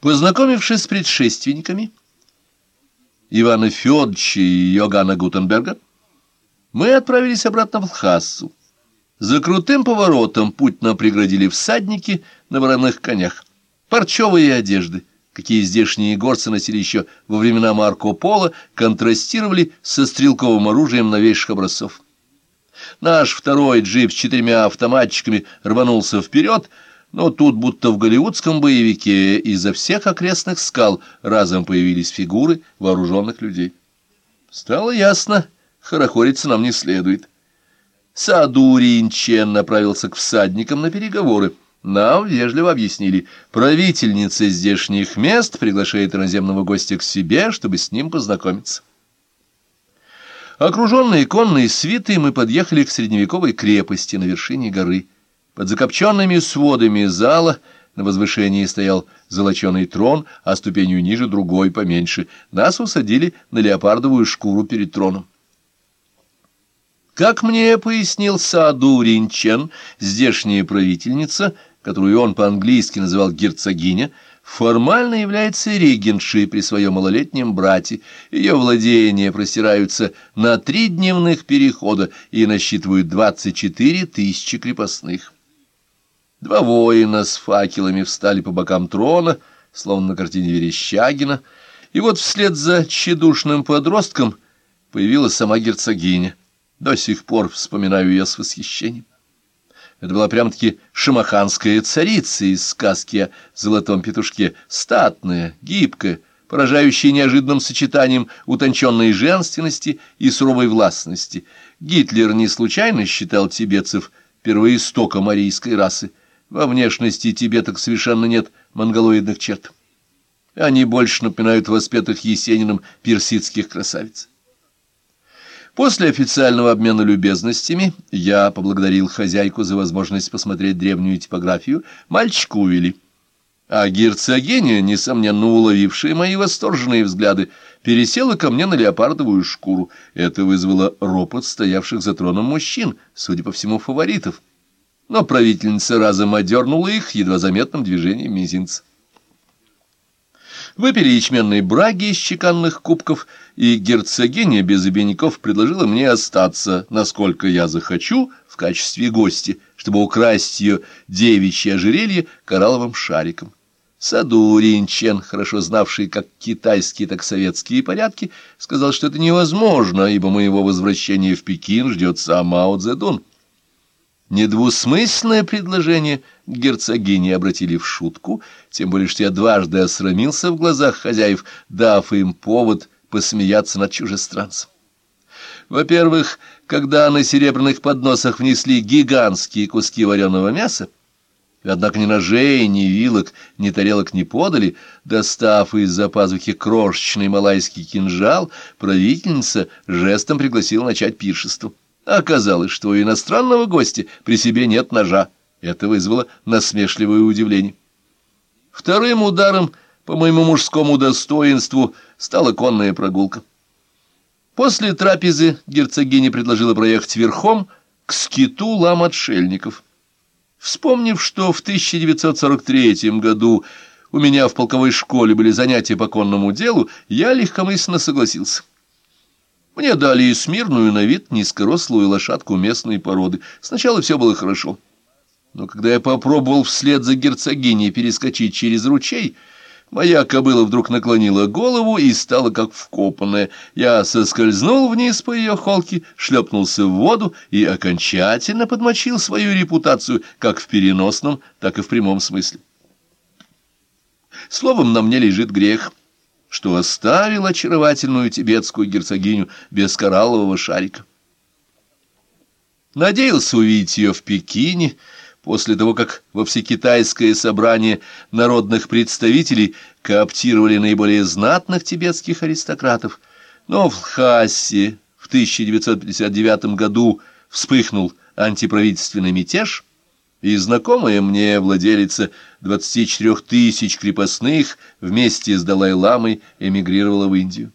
Познакомившись с предшественниками Ивана Федоровича и Йоганна Гутенберга, мы отправились обратно в Лхассу. За крутым поворотом путь нам преградили всадники на вороных конях, парчевые одежды, какие здешние горцы носили еще во времена Марко Поло, контрастировали со стрелковым оружием новейших образцов. Наш второй джип с четырьмя автоматчиками рванулся вперед, но тут, будто в голливудском боевике, из-за всех окрестных скал разом появились фигуры вооруженных людей. Стало ясно, хорохориться нам не следует. Саду Ринчен направился к всадникам на переговоры. Нам вежливо объяснили, правительница здешних мест приглашает иноземного гостя к себе, чтобы с ним познакомиться. Окруженные конной свитой мы подъехали к средневековой крепости на вершине горы. Под закопченными сводами зала на возвышении стоял золоченый трон, а ступенью ниже другой поменьше. Нас усадили на леопардовую шкуру перед троном. Как мне пояснил Сааду Ринчен, здешняя правительница, которую он по-английски называл герцогиня, формально является регеншей при своем малолетнем брате. Ее владения простираются на три дневных перехода и насчитывают 24 тысячи крепостных. Два воина с факелами встали по бокам трона, словно на картине Верещагина, и вот вслед за тщедушным подростком появилась сама герцогиня. До сих пор вспоминаю ее с восхищением. Это была прям-таки шамаханская царица из сказки о золотом петушке, статная, гибкая, поражающая неожиданным сочетанием утонченной женственности и суровой властности. Гитлер не случайно считал тибетцев первоистоком арийской расы. Во внешности тибеток совершенно нет монголоидных черт. Они больше напоминают воспетых Есениным персидских красавиц. После официального обмена любезностями я поблагодарил хозяйку за возможность посмотреть древнюю типографию. Мальчика увели. А герцогиня, несомненно уловившая мои восторженные взгляды, пересела ко мне на леопардовую шкуру. Это вызвало ропот стоявших за троном мужчин, судя по всему, фаворитов. Но правительница разом одернула их едва заметным движением мизинца. Выпили ячменные браги из чеканных кубков, и герцогиня без обиняков предложила мне остаться, насколько я захочу, в качестве гостя, чтобы украсть ее девичье ожерелье коралловым шариком. Саду Ринчен, хорошо знавший как китайские, так советские порядки, сказал, что это невозможно, ибо моего возвращения в Пекин ждет сам Мао Цзэдун. Недвусмысленное предложение герцогини обратили в шутку, тем более что я дважды осрамился в глазах хозяев, дав им повод посмеяться над чужестранцем. Во-первых, когда на серебряных подносах внесли гигантские куски вареного мяса, однако ни ножей, ни вилок, ни тарелок не подали, достав из-за пазухи крошечный малайский кинжал, правительница жестом пригласила начать пиршество. Оказалось, что у иностранного гостя при себе нет ножа. Это вызвало насмешливое удивление. Вторым ударом по моему мужскому достоинству стала конная прогулка. После трапезы герцогиня предложила проехать верхом к скиту лам-отшельников. Вспомнив, что в 1943 году у меня в полковой школе были занятия по конному делу, я легкомысленно согласился. Мне дали и смирную на вид низкорослую лошадку местной породы. Сначала все было хорошо. Но когда я попробовал вслед за герцогиней перескочить через ручей, моя кобыла вдруг наклонила голову и стала как вкопанная. Я соскользнул вниз по ее холке, шлепнулся в воду и окончательно подмочил свою репутацию как в переносном, так и в прямом смысле. Словом, на мне лежит грех — что оставил очаровательную тибетскую герцогиню без кораллового шарика. Надеялся увидеть ее в Пекине, после того, как во всекитайское собрание народных представителей кооптировали наиболее знатных тибетских аристократов, но в Лхасе в 1959 году вспыхнул антиправительственный мятеж, и знакомая мне владелица 24 тысяч крепостных вместе с Далай-ламой эмигрировала в Индию.